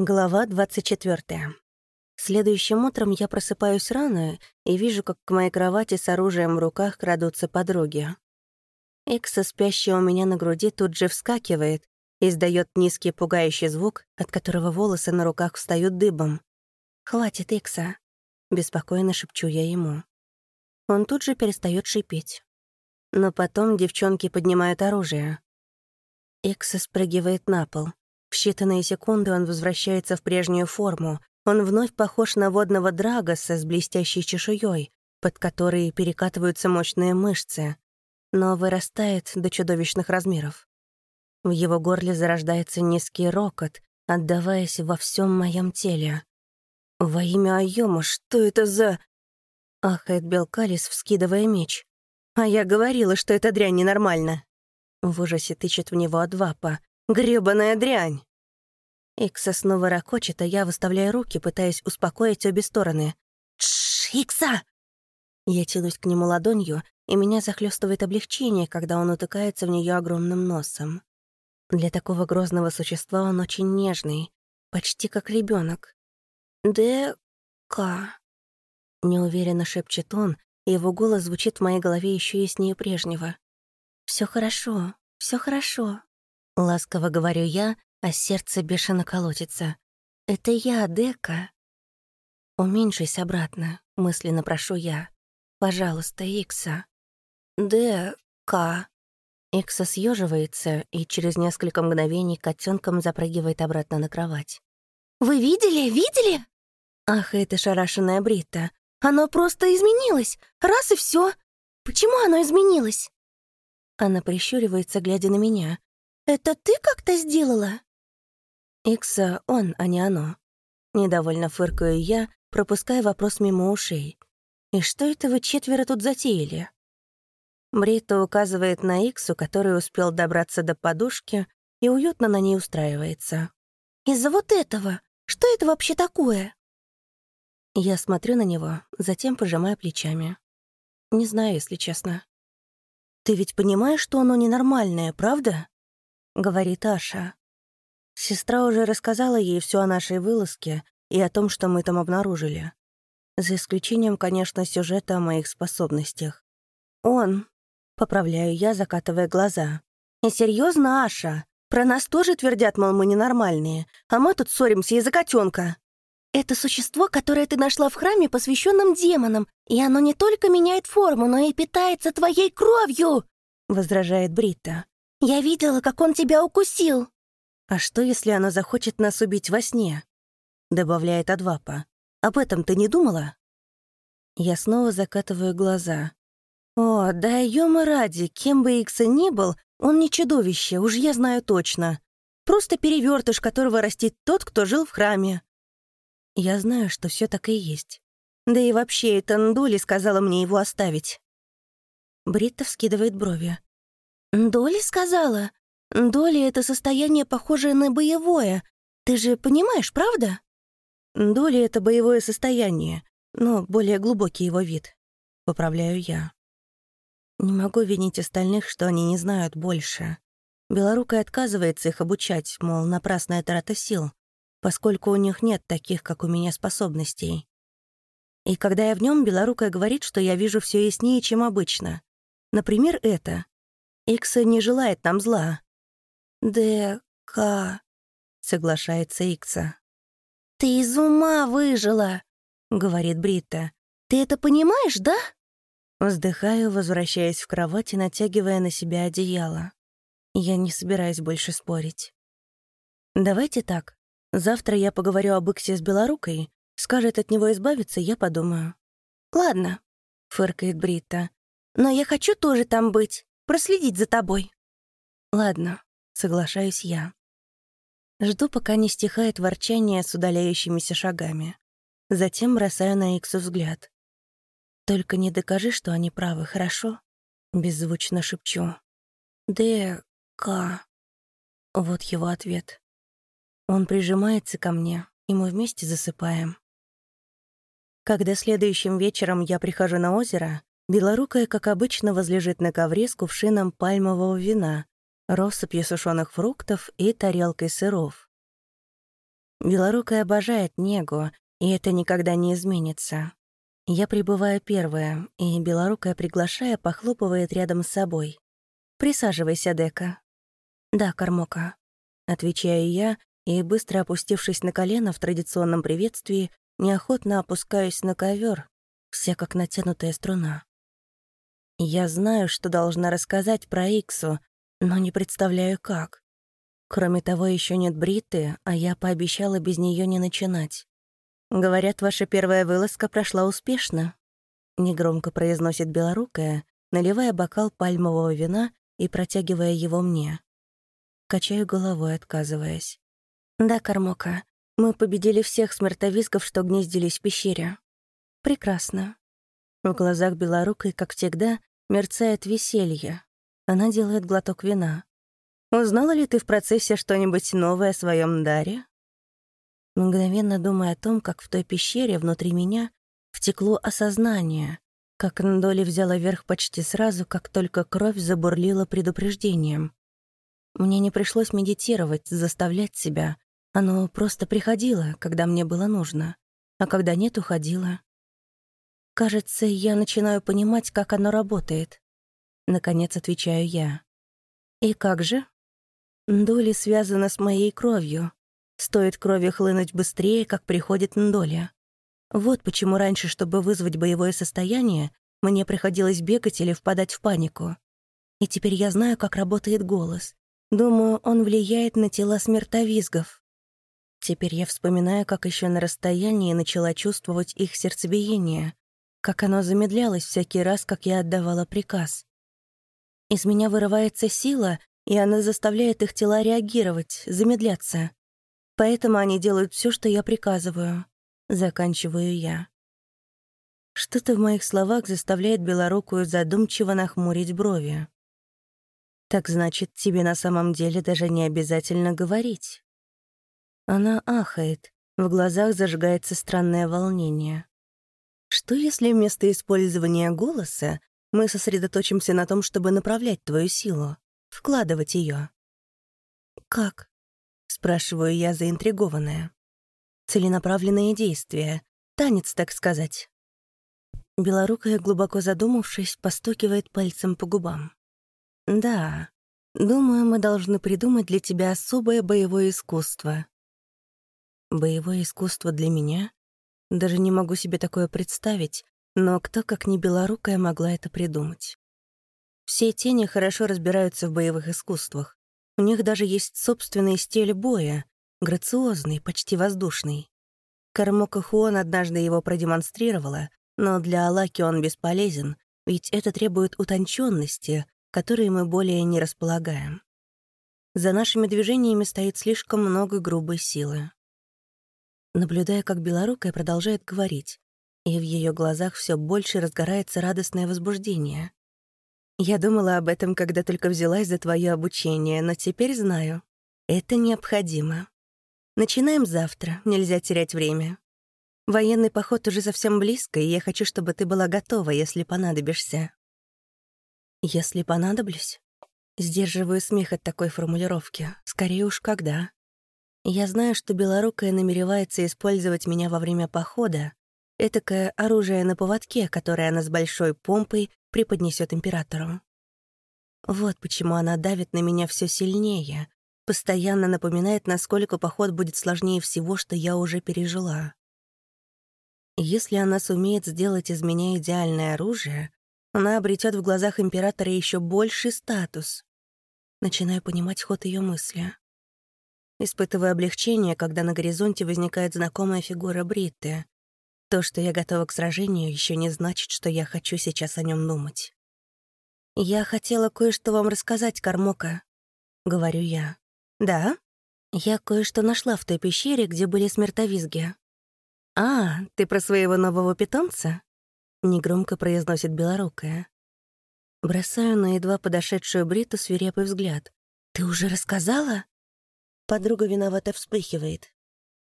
Глава 24. Следующим утром я просыпаюсь рано и вижу, как к моей кровати с оружием в руках крадутся подруги. Экса, спящая у меня на груди, тут же вскакивает и издает низкий пугающий звук, от которого волосы на руках встают дыбом. «Хватит, Экса!» — беспокойно шепчу я ему. Он тут же перестает шипеть. Но потом девчонки поднимают оружие. Экса спрыгивает на пол. В считанные секунды он возвращается в прежнюю форму. Он вновь похож на водного драгоса с блестящей чешуей, под которой перекатываются мощные мышцы, но вырастает до чудовищных размеров. В его горле зарождается низкий рокот, отдаваясь во всем моем теле. «Во имя Айома, что это за...» Ахает Белкалис, вскидывая меч. «А я говорила, что эта дрянь ненормальна!» В ужасе тычет в него Адвапа. Грёбаная дрянь!» Икса снова ракочет, а я выставляю руки, пытаясь успокоить обе стороны. «Тш, Икса!» Я тянусь к нему ладонью, и меня захлестывает облегчение, когда он утыкается в нее огромным носом. Для такого грозного существа он очень нежный, почти как ребенок. «Д-ка...» Неуверенно шепчет он, и его голос звучит в моей голове еще яснее прежнего. Все хорошо, все хорошо». Ласково говорю я, а сердце бешено колотится. «Это я, Дека». «Уменьшись обратно», — мысленно прошу я. «Пожалуйста, Икса». «Дека». Икса съеживается и через несколько мгновений котенком запрыгивает обратно на кровать. «Вы видели? Видели?» Ах, это шарашенная Брита. «Оно просто изменилось! Раз и все. Почему оно изменилось?» Она прищуривается, глядя на меня. «Это ты как-то сделала?» Икса он, а не оно. Недовольно фыркаю я, пропуская вопрос мимо ушей. «И что это вы четверо тут затеяли?» Брита указывает на Иксу, который успел добраться до подушки и уютно на ней устраивается. «Из-за вот этого! Что это вообще такое?» Я смотрю на него, затем пожимаю плечами. Не знаю, если честно. «Ты ведь понимаешь, что оно ненормальное, правда?» Говорит Аша. Сестра уже рассказала ей все о нашей вылазке и о том, что мы там обнаружили. За исключением, конечно, сюжета о моих способностях. Он, поправляю я, закатывая глаза. И серьезно, Аша? Про нас тоже твердят, мол, мы ненормальные, а мы тут ссоримся из-за котенка. Это существо, которое ты нашла в храме, посвященном демонам, и оно не только меняет форму, но и питается твоей кровью, возражает Брита. Я видела, как он тебя укусил!» «А что, если она захочет нас убить во сне?» — добавляет Адвапа. «Об этом ты не думала?» Я снова закатываю глаза. «О, да ёма ради, кем бы Икса ни был, он не чудовище, уж я знаю точно. Просто перевертыш, которого растит тот, кто жил в храме». Я знаю, что все так и есть. Да и вообще, эта Ндули сказала мне его оставить. Бритта вскидывает брови. «Доли сказала? Доли — это состояние, похожее на боевое. Ты же понимаешь, правда?» «Доли — это боевое состояние, но более глубокий его вид», — поправляю я. Не могу винить остальных, что они не знают больше. Белорукая отказывается их обучать, мол, напрасная трата сил, поскольку у них нет таких, как у меня, способностей. И когда я в нем, Белорукая говорит, что я вижу все яснее, чем обычно. Например, это. Икса не желает нам зла». «Д-К...» — соглашается Икса. «Ты из ума выжила», — говорит Брита. «Ты это понимаешь, да?» Вздыхаю, возвращаясь в кровать и натягивая на себя одеяло. Я не собираюсь больше спорить. «Давайте так. Завтра я поговорю об Иксе с Белорукой. Скажет от него избавиться, я подумаю». «Ладно», — фыркает Брита. «Но я хочу тоже там быть проследить за тобой». «Ладно», — соглашаюсь я. Жду, пока не стихает ворчание с удаляющимися шагами. Затем бросаю на Иксу взгляд. «Только не докажи, что они правы, хорошо?» Беззвучно шепчу. «Д... К...» Вот его ответ. Он прижимается ко мне, и мы вместе засыпаем. Когда следующим вечером я прихожу на озеро, Белорукая, как обычно, возлежит на ковре с кувшином пальмового вина, россыпью сушеных фруктов и тарелкой сыров. Белорукая обожает негу, и это никогда не изменится. Я прибываю первая, и Белорукая, приглашая, похлопывает рядом с собой. «Присаживайся, Дека». «Да, Кормока», — отвечаю я, и, быстро опустившись на колено в традиционном приветствии, неохотно опускаюсь на ковер, вся как натянутая струна. Я знаю, что должна рассказать про Иксу, но не представляю, как. Кроме того, еще нет Бриты, а я пообещала без нее не начинать. «Говорят, ваша первая вылазка прошла успешно», — негромко произносит белорукая, наливая бокал пальмового вина и протягивая его мне. Качаю головой, отказываясь. «Да, Кармока, мы победили всех смертовизгов, что гнездились в пещере. Прекрасно». В глазах белорукой, как всегда, мерцает веселье. Она делает глоток вина. «Узнала ли ты в процессе что-нибудь новое о своем даре?» Мгновенно думая о том, как в той пещере внутри меня втекло осознание, как Ндоли взяла верх почти сразу, как только кровь забурлила предупреждением. Мне не пришлось медитировать, заставлять себя. Оно просто приходило, когда мне было нужно, а когда нет, уходило. Кажется, я начинаю понимать, как оно работает. Наконец отвечаю я. И как же? Доли связана с моей кровью. Стоит крови хлынуть быстрее, как приходит Ндоля. Вот почему раньше, чтобы вызвать боевое состояние, мне приходилось бегать или впадать в панику. И теперь я знаю, как работает голос. Думаю, он влияет на тела смертовизгов. Теперь я вспоминаю, как еще на расстоянии начала чувствовать их сердцебиение, как оно замедлялось всякий раз, как я отдавала приказ. Из меня вырывается сила, и она заставляет их тела реагировать, замедляться. Поэтому они делают все, что я приказываю. Заканчиваю я. Что-то в моих словах заставляет белорукую задумчиво нахмурить брови. Так значит, тебе на самом деле даже не обязательно говорить. Она ахает, в глазах зажигается странное волнение. Что если вместо использования голоса мы сосредоточимся на том, чтобы направлять твою силу, вкладывать ее? Как? Спрашиваю я заинтригованная. Целенаправленные действия. Танец, так сказать. Белорукая, глубоко задумавшись, постукивает пальцем по губам. «Да, думаю, мы должны придумать для тебя особое боевое искусство». Боевое искусство для меня? Даже не могу себе такое представить, но кто, как не Белорукая, могла это придумать? Все тени хорошо разбираются в боевых искусствах. У них даже есть собственный стиль боя, грациозный, почти воздушный. Кармока Хуон однажды его продемонстрировала, но для Алаки он бесполезен, ведь это требует утонченности, которой мы более не располагаем. За нашими движениями стоит слишком много грубой силы. Наблюдая, как Белорукая продолжает говорить, и в ее глазах все больше разгорается радостное возбуждение. Я думала об этом, когда только взялась за твое обучение, но теперь знаю. Это необходимо. Начинаем завтра, нельзя терять время. Военный поход уже совсем близко, и я хочу, чтобы ты была готова, если понадобишься. Если понадоблюсь? Сдерживаю смех от такой формулировки. Скорее уж, когда. Я знаю, что Белорукая намеревается использовать меня во время похода, этакое оружие на поводке, которое она с большой помпой преподнесет императору. Вот почему она давит на меня все сильнее, постоянно напоминает, насколько поход будет сложнее всего, что я уже пережила. Если она сумеет сделать из меня идеальное оружие, она обретет в глазах императора еще больший статус. Начинаю понимать ход ее мысли. Испытываю облегчение, когда на горизонте возникает знакомая фигура Бритты, то, что я готова к сражению, еще не значит, что я хочу сейчас о нем думать. «Я хотела кое-что вам рассказать, Кармока», — говорю я. «Да? Я кое-что нашла в той пещере, где были смертовизги». «А, ты про своего нового питомца?» — негромко произносит белорукая. Бросаю на едва подошедшую Бриту свирепый взгляд. «Ты уже рассказала?» Подруга виновато вспыхивает.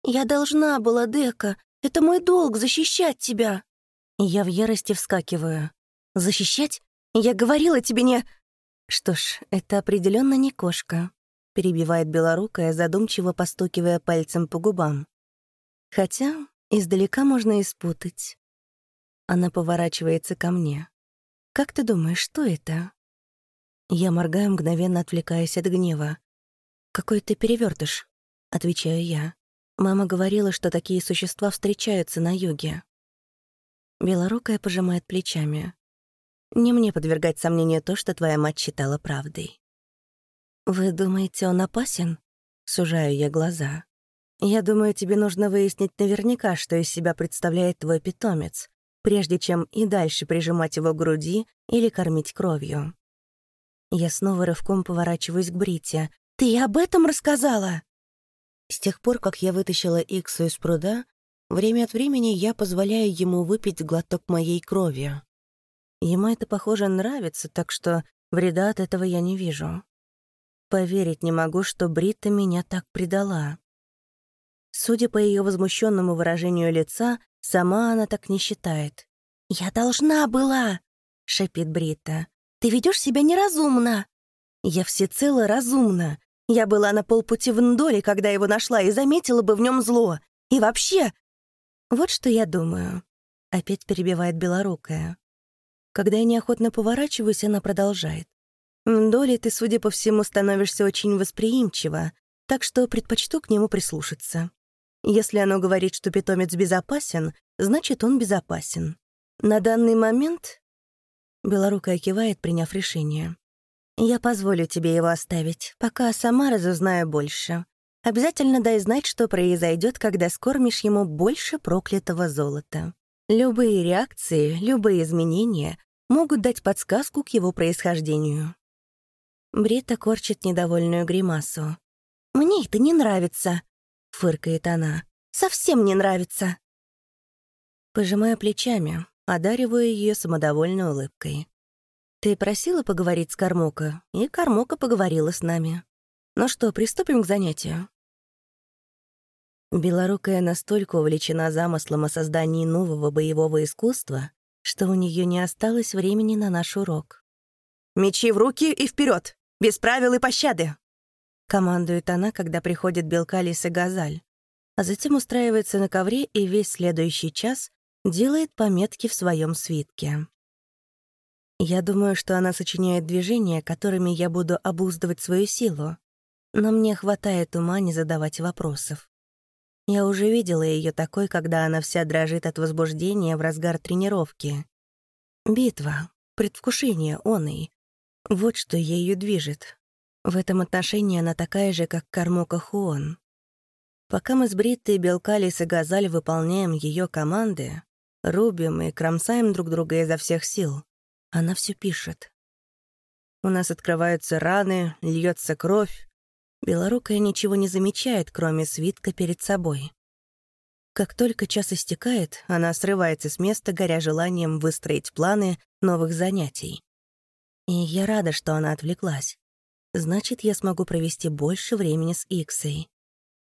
«Я должна была, Дека. Это мой долг — защищать тебя!» Я в ярости вскакиваю. «Защищать? Я говорила тебе не...» Что ж, это определенно не кошка. перебивает белорукая, задумчиво постукивая пальцем по губам. Хотя издалека можно испутать. Она поворачивается ко мне. «Как ты думаешь, что это?» Я моргаю, мгновенно отвлекаясь от гнева. «Какой ты перевертыш», — отвечаю я. Мама говорила, что такие существа встречаются на юге. Белорукая пожимает плечами. Не мне подвергать сомнению то, что твоя мать считала правдой. «Вы думаете, он опасен?» — сужаю я глаза. «Я думаю, тебе нужно выяснить наверняка, что из себя представляет твой питомец, прежде чем и дальше прижимать его к груди или кормить кровью». Я снова рывком поворачиваюсь к Брите. «Ты об этом рассказала?» С тех пор, как я вытащила Иксу из пруда, время от времени я позволяю ему выпить глоток моей крови. Ему это, похоже, нравится, так что вреда от этого я не вижу. Поверить не могу, что Брита меня так предала. Судя по ее возмущенному выражению лица, сама она так не считает. «Я должна была!» — шепит Брита. «Ты ведешь себя неразумно!» «Я всецело разумна. Я была на полпути в Ндоле, когда его нашла, и заметила бы в нем зло. И вообще...» «Вот что я думаю», — опять перебивает Белорукая. Когда я неохотно поворачиваюсь, она продолжает. «Доли, ты, судя по всему, становишься очень восприимчива, так что предпочту к нему прислушаться. Если оно говорит, что питомец безопасен, значит, он безопасен. На данный момент...» Белорукая кивает, приняв решение. «Я позволю тебе его оставить, пока сама разузнаю больше. Обязательно дай знать, что произойдет, когда скормишь ему больше проклятого золота». Любые реакции, любые изменения могут дать подсказку к его происхождению. Брита корчит недовольную гримасу. «Мне это не нравится», — фыркает она. «Совсем не нравится». Пожимая плечами, одариваю ее самодовольной улыбкой. «Ты просила поговорить с Кармока, и Кармока поговорила с нами. Ну что, приступим к занятию?» Белорукая настолько увлечена замыслом о создании нового боевого искусства, что у нее не осталось времени на наш урок. «Мечи в руки и вперед, Без правил и пощады!» Командует она, когда приходит Белкалис и Газаль, а затем устраивается на ковре и весь следующий час делает пометки в своем свитке. Я думаю, что она сочиняет движения, которыми я буду обуздывать свою силу, но мне хватает ума не задавать вопросов. Я уже видела ее такой, когда она вся дрожит от возбуждения в разгар тренировки. Битва, предвкушение оной. Вот что ею движет. В этом отношении она такая же, как Кармока Хуон. Пока мы с Бриттой, Белкалис и Газаль выполняем ее команды, рубим и кромсаем друг друга изо всех сил, она все пишет. У нас открываются раны, льется кровь, Белорукая ничего не замечает, кроме свитка перед собой. Как только час истекает, она срывается с места, горя желанием выстроить планы новых занятий. И я рада, что она отвлеклась. Значит, я смогу провести больше времени с Иксой.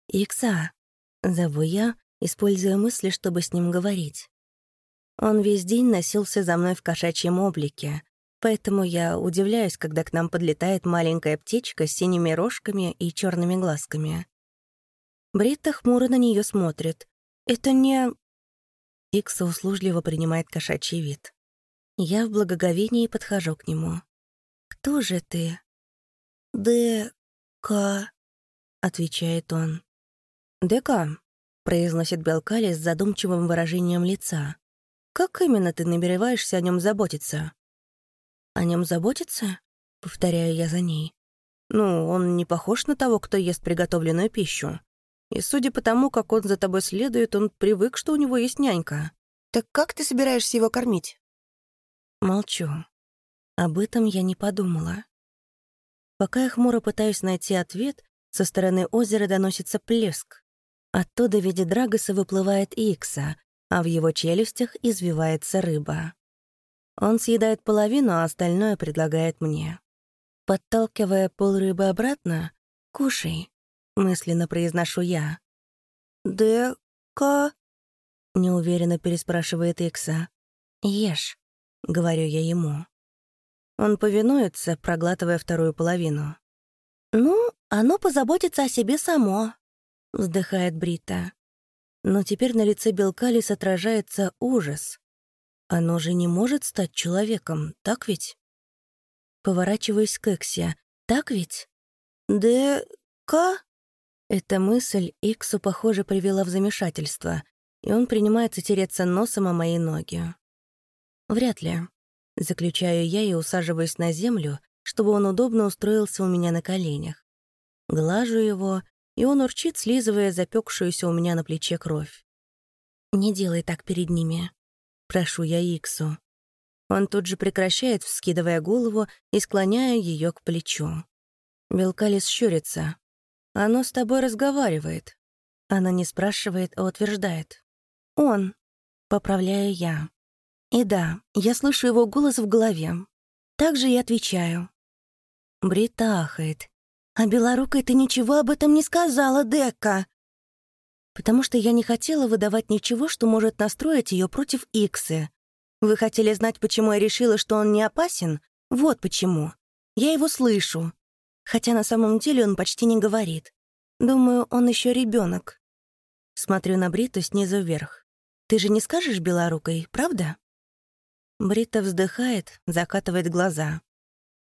«Икса», — зову я, используя мысли, чтобы с ним говорить. Он весь день носился за мной в кошачьем облике, Поэтому я удивляюсь, когда к нам подлетает маленькая птичка с синими рожками и черными глазками. Бритта хмуро на нее смотрит. «Это не...» Икса услужливо принимает кошачий вид. Я в благоговении подхожу к нему. «Кто же ты?» «Д-ка...» — отвечает он. «ДК», — произносит Белкали с задумчивым выражением лица. «Как именно ты намереваешься о нем заботиться?» «О нем заботиться?» — повторяю я за ней. «Ну, он не похож на того, кто ест приготовленную пищу. И судя по тому, как он за тобой следует, он привык, что у него есть нянька. Так как ты собираешься его кормить?» Молчу. Об этом я не подумала. Пока я хмуро пытаюсь найти ответ, со стороны озера доносится плеск. Оттуда в виде Драгоса выплывает Икса, а в его челюстях извивается рыба. Он съедает половину, а остальное предлагает мне. Подталкивая полрыбы обратно, «Кушай», — мысленно произношу я. «Дека?» — неуверенно переспрашивает Икса. «Ешь», — говорю я ему. Он повинуется, проглатывая вторую половину. «Ну, Оно позаботится о себе само», — вздыхает Брита. Но теперь на лице Белкалис отражается ужас. Оно же не может стать человеком, так ведь? Поворачиваюсь к Эксе. Так ведь? «Д-ка?» Эта мысль Иксу, похоже, привела в замешательство, и он принимается тереться носом о мои ноги. Вряд ли. Заключаю я и усаживаюсь на землю, чтобы он удобно устроился у меня на коленях. Глажу его, и он урчит, слизывая запекшуюся у меня на плече кровь. «Не делай так перед ними», — прошу я Иксу. Он тут же прекращает, вскидывая голову и склоняя ее к плечу. Белкалис щурится. «Оно с тобой разговаривает». Она не спрашивает, а утверждает. «Он», — поправляю я. И да, я слышу его голос в голове. Так же и отвечаю. Брита ахает. «А Белорукой ты ничего об этом не сказала, Дека!» «Потому что я не хотела выдавать ничего, что может настроить ее против Иксы. Вы хотели знать, почему я решила, что он не опасен? Вот почему. Я его слышу. Хотя на самом деле он почти не говорит. Думаю, он еще ребенок. Смотрю на Бриту снизу вверх. Ты же не скажешь белорукой, правда? Брита вздыхает, закатывает глаза.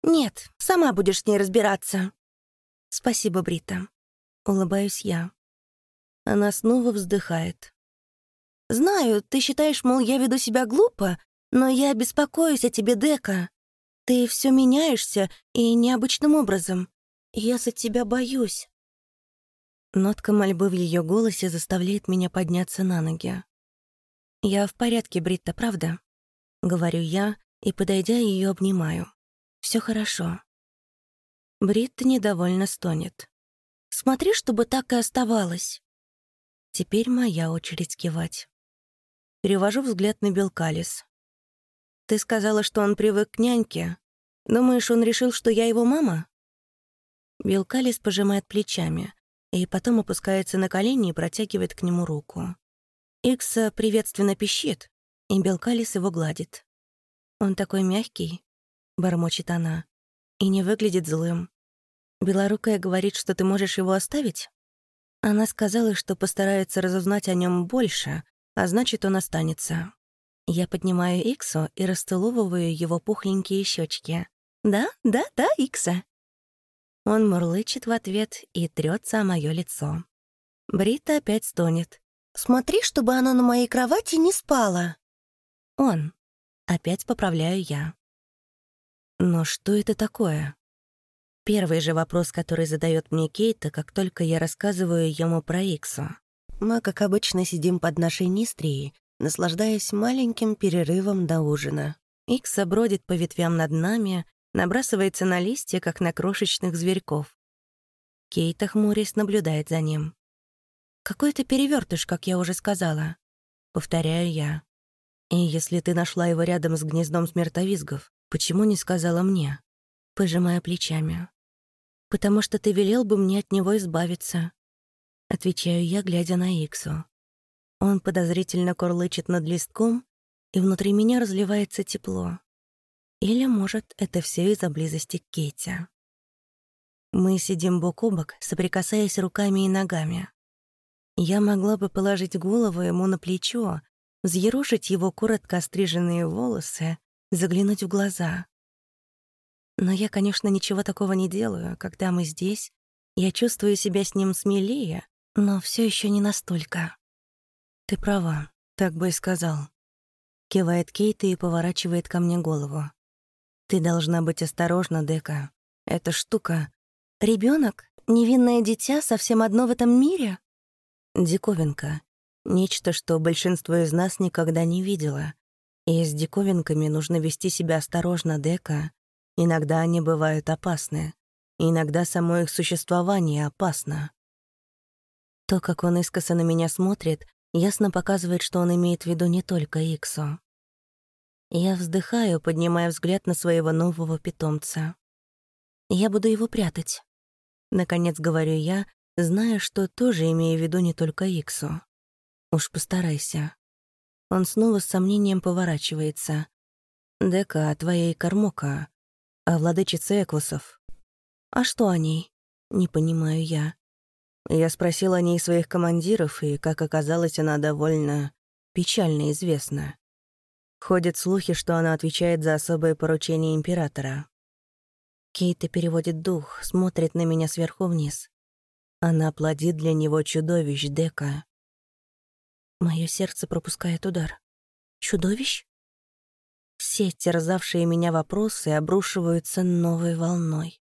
«Нет, сама будешь с ней разбираться». «Спасибо, Брита». Улыбаюсь я. Она снова вздыхает. «Знаю, ты считаешь, мол, я веду себя глупо, но я беспокоюсь о тебе, Дека. Ты все меняешься и необычным образом. Я за тебя боюсь». Нотка мольбы в ее голосе заставляет меня подняться на ноги. «Я в порядке, Бритта, правда?» — говорю я и, подойдя, ее обнимаю. Все хорошо». Бритта недовольно стонет. «Смотри, чтобы так и оставалось». Теперь моя очередь кивать. Перевожу взгляд на Белкалис. Ты сказала, что он привык к няньке. Думаешь, он решил, что я его мама?» Белкалис пожимает плечами и потом опускается на колени и протягивает к нему руку. Икса приветственно пищит, и Белкалис его гладит. «Он такой мягкий», — бормочет она, — «и не выглядит злым. Белорукая говорит, что ты можешь его оставить?» Она сказала, что постарается разузнать о нем больше, а значит, он останется. Я поднимаю Иксу и расцеловываю его пухленькие щечки. «Да, да, да, Икса». Он мурлычет в ответ и трется о мое лицо. Брита опять стонет. «Смотри, чтобы оно на моей кровати не спало». «Он». Опять поправляю я. Но что это такое? Первый же вопрос, который задает мне Кейта, как только я рассказываю ему про Иксу. Мы, как обычно, сидим под нашей нистрией наслаждаясь маленьким перерывом до ужина. Икса бродит по ветвям над нами, набрасывается на листья, как на крошечных зверьков. Кейта, хмурясь, наблюдает за ним. «Какой-то перевертыш, как я уже сказала», — повторяю я. «И если ты нашла его рядом с гнездом смертовизгов, почему не сказала мне?» Пожимая плечами. «Потому что ты велел бы мне от него избавиться», — отвечаю я, глядя на Иксу. Он подозрительно курлычет над листком, и внутри меня разливается тепло. Или, может, это все из-за близости к Кейте. Мы сидим бок о бок, соприкасаясь руками и ногами. Я могла бы положить голову ему на плечо, взъерошить его коротко остриженные волосы, заглянуть в глаза. Но я, конечно, ничего такого не делаю, когда мы здесь. Я чувствую себя с ним смелее, но все еще не настолько. «Ты права, так бы и сказал». Кивает Кейт и поворачивает ко мне голову. «Ты должна быть осторожна, Дека. Эта штука... Ребенок, Невинное дитя? Совсем одно в этом мире?» Диковинка. Нечто, что большинство из нас никогда не видело. И с диковинками нужно вести себя осторожно, Дека. Иногда они бывают опасны. Иногда само их существование опасно. То, как он искоса на меня смотрит, ясно показывает, что он имеет в виду не только Иксу. Я вздыхаю, поднимая взгляд на своего нового питомца. Я буду его прятать. Наконец говорю я, зная, что тоже имею в виду не только Иксу. Уж постарайся. Он снова с сомнением поворачивается. «Дека, твоя Кармока, а владычица Эквусов. А что о ней?» Не понимаю я. Я спросил о ней своих командиров, и, как оказалось, она довольно печально известна. Ходят слухи, что она отвечает за особое поручение императора. Кейта переводит дух, смотрит на меня сверху вниз. Она плодит для него чудовищ Дека. Мое сердце пропускает удар. Чудовищ? Все терзавшие меня вопросы обрушиваются новой волной.